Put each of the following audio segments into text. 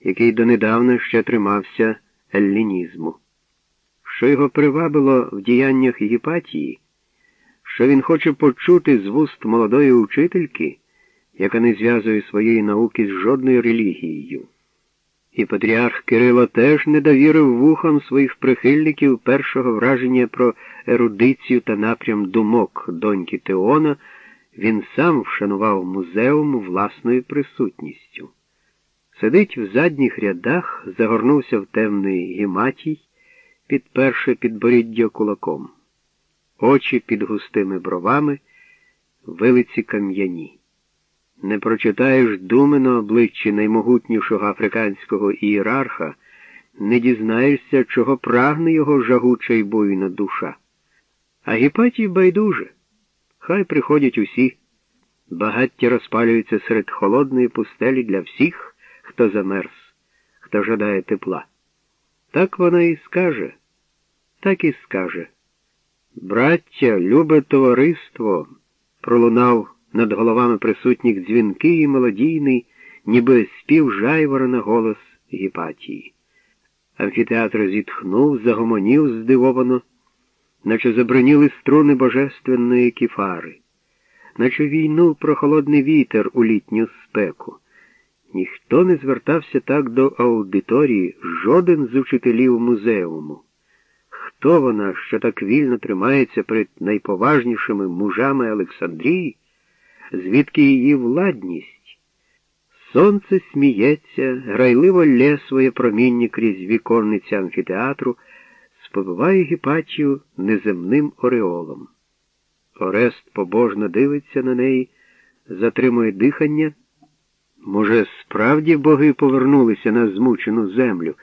який донедавна ще тримався еллінізму. Що його привабило в діяннях Гіпатії, що він хоче почути з вуст молодої учительки, яка не зв'язує своєї науки з жодною релігією. І патріарх Кирило теж не довірив вухам своїх прихильників першого враження про ерудицію та напрям думок доньки Теона, він сам вшанував музеум власною присутністю. Сидить в задніх рядах, загорнувся в темний гематій, підперше підборіддя кулаком, очі під густими бровами, вилиці кам'яні. Не прочитаєш думи на обличчі наймогутнішого африканського ієрарха, не дізнаєшся, чого прагне його жагуча й буйна душа. А Гіпатій байдуже. Хай приходять усі. Багаття розпалюються серед холодної пустелі для всіх, хто замерз, хто жадає тепла. Так вона і скаже, так і скаже. Браття, любе товариство, пролунав над головами присутніх дзвінкий і мелодійний, ніби спів жайворона голос Гіпатії. Амфітеатр зітхнув, загомонів здивовано, наче заброніли струни божественної кефари, наче війнув прохолодний вітер у літню спеку. Ніхто не звертався так до аудиторії, жоден з учителів музеуму. Хто вона, що так вільно тримається перед найповажнішими мужами Олександрії? звідки її владність. Сонце сміється, грайливо лє своє проміння крізь віконниці амфітеатру, сповиває Гіпатію неземним ореолом. Орест побожно дивиться на неї, затримує дихання. Може, справді боги повернулися на змучену землю?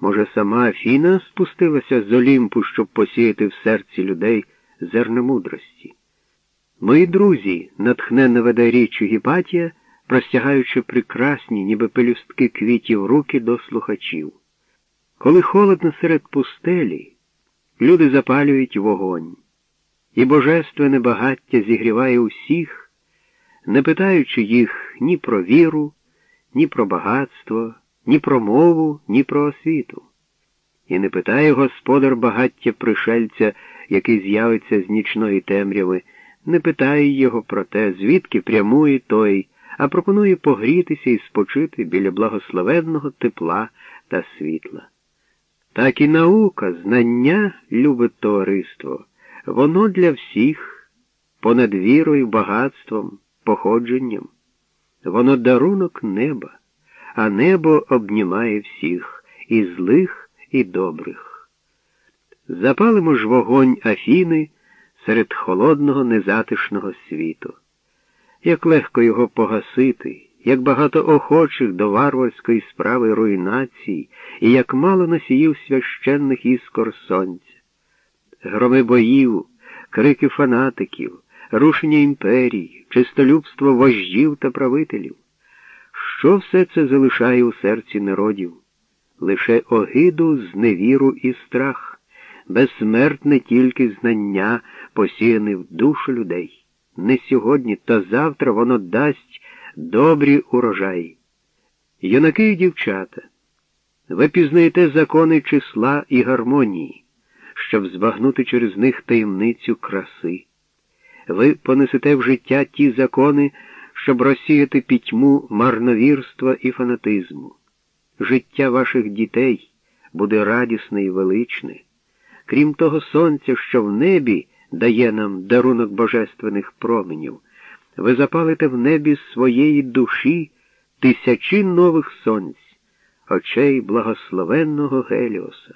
Може, сама Афіна спустилася з Олімпу, щоб посіяти в серці людей зерно мудрості? Мої друзі, натхненно веде річчю Гіпатія, простягаючи прекрасні, ніби пелюстки квітів руки до слухачів. Коли холодно серед пустелі, люди запалюють вогонь, і божественне багаття зігріває усіх, не питаючи їх ні про віру, ні про багатство, ні про мову, ні про освіту. І не питає господар багаття пришельця, який з'явиться з нічної темряви не питає його про те, звідки прямує той, а пропонує погрітися і спочити біля благословенного тепла та світла. Так і наука, знання, любить товариство, воно для всіх, понад вірою, багатством, походженням. Воно дарунок неба, а небо обнімає всіх, і злих, і добрих. Запалимо ж вогонь Афіни серед холодного незатишного світу. Як легко його погасити, як багато охочих до варварської справи руйнації, і як мало носіїв священних іскор сонця, громи боїв, крики фанатиків, рушення імперій, чистолюбство вождів та правителів. Що все це залишає у серці народів? Лише огиду, зневіру і страх безсмертне тільки знання, посіяне в душу людей. Не сьогодні, то завтра воно дасть добрі урожаї. Юнаки і дівчата, ви пізнаєте закони числа і гармонії, щоб збагнути через них таємницю краси. Ви понесете в життя ті закони, щоб розсіяти пітьму марновірства і фанатизму. Життя ваших дітей буде радісне і величне крім того сонця, що в небі дає нам дарунок божественних променів, ви запалите в небі своєї душі тисячі нових сонць, очей благословенного Геліоса.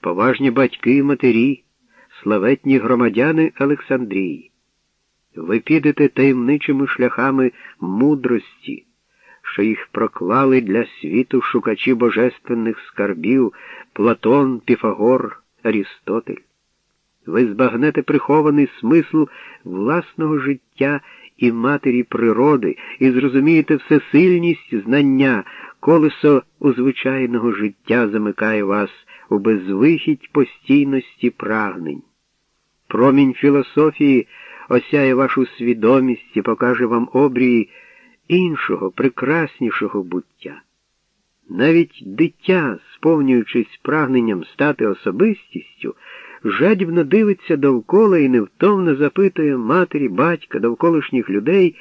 Поважні батьки і матері, славетні громадяни Олександрії. Ви підете таємничими шляхами мудрості, що їх проклали для світу шукачі божественних скарбів Платон, Піфагор, Арістотель. Ви збагнете прихований смисл власного життя і матері природи, і зрозумієте всесильність знання, колесо у звичайного життя замикає вас у безвихідь постійності прагнень. Промінь філософії осяє вашу свідомість і покаже вам обрії іншого, прекраснішого буття. Навіть дитя, сповнюючись прагненням стати особистістю, жадібно дивиться довкола і невтомно запитує матері, батька, довколишніх людей.